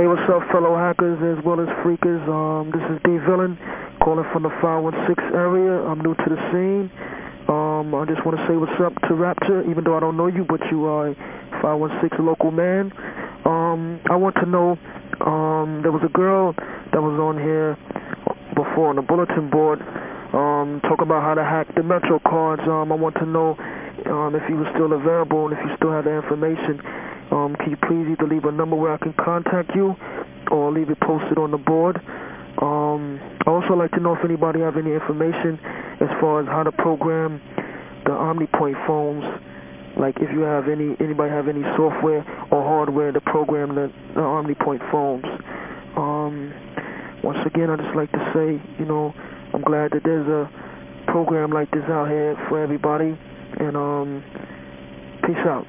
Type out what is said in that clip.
Hey, what's up, fellow hackers as well as phreakers? Um, this is D Villain calling from the 516 area. I'm new to the scene. Um, I just want to say what's up to Rapture, even though I don't know you, but you are a 516 local man. Um, I want to know, um, there was a girl that was on here before on the bulletin board um, talking about how to hack the Metro cards. Um, I want to know um, if you were still available and if you still have the information. Um, can you please either leave a number where I can contact you or leave it posted on the board? Um, I also like to know if anybody have any information as far as how to program the OmniPoint phones. Like if you have any, anybody have any software or hardware to program the, the OmniPoint phones. Um, once again, I just like to say, you know, I'm glad that there's a program like this out here for everybody. And um, peace out.